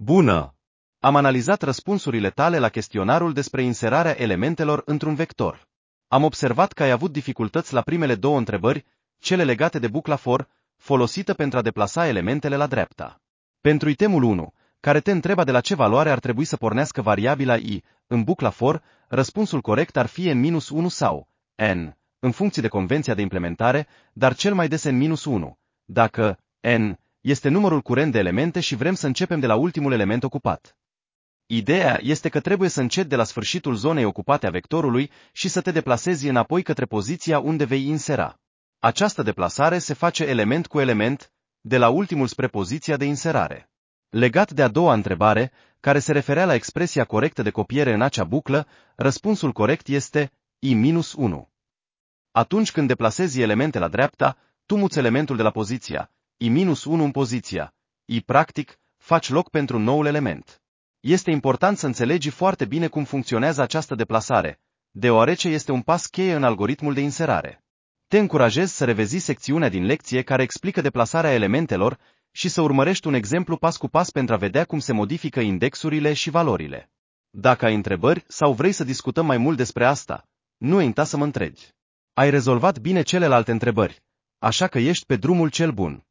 Bună! Am analizat răspunsurile tale la chestionarul despre inserarea elementelor într-un vector. Am observat că ai avut dificultăți la primele două întrebări, cele legate de bucla for, folosită pentru a deplasa elementele la dreapta. Pentru itemul 1, care te întreba de la ce valoare ar trebui să pornească variabila i, în bucla for, răspunsul corect ar fi n minus 1 sau n, în funcție de convenția de implementare, dar cel mai des n minus 1, dacă n este numărul curent de elemente și vrem să începem de la ultimul element ocupat. Ideea este că trebuie să încet de la sfârșitul zonei ocupate a vectorului și să te deplasezi înapoi către poziția unde vei insera. Această deplasare se face element cu element, de la ultimul spre poziția de inserare. Legat de a doua întrebare, care se referea la expresia corectă de copiere în acea buclă, răspunsul corect este i-1. Atunci când deplasezi elemente la dreapta, tu muți elementul de la poziția i-1 în poziția i practic, faci loc pentru un nou element. Este important să înțelegi foarte bine cum funcționează această deplasare, deoarece este un pas cheie în algoritmul de inserare. Te încurajez să revezi secțiunea din lecție care explică deplasarea elementelor și să urmărești un exemplu pas cu pas pentru a vedea cum se modifică indexurile și valorile. Dacă ai întrebări sau vrei să discutăm mai mult despre asta, nu uita să mă întrebi. Ai rezolvat bine celelalte întrebări, așa că ești pe drumul cel bun.